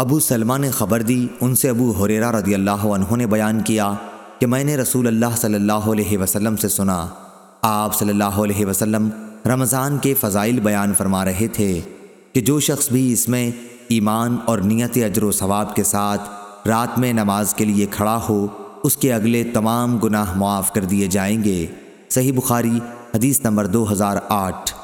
ابو سلمہ نے خبر دی، ان سے ابو حریرہ رضی اللہ عنہ نے بیان کیا کہ میں نے رسول اللہ صلی اللہ علیہ وسلم سے سنا۔ آپ صلی اللہ علیہ وسلم رمضان کے فضائل بیان فرما رہے تھے کہ جو شخص بھی اس میں ایمان اور نیت اجر و ثواب کے ساتھ رات میں نماز کے لیے کھڑا ہو، اس کے اگلے تمام گناہ معاف کر دیے جائیں گے۔ صحیح بخاری، حدیث نمبر دو ہزار آٹھ۔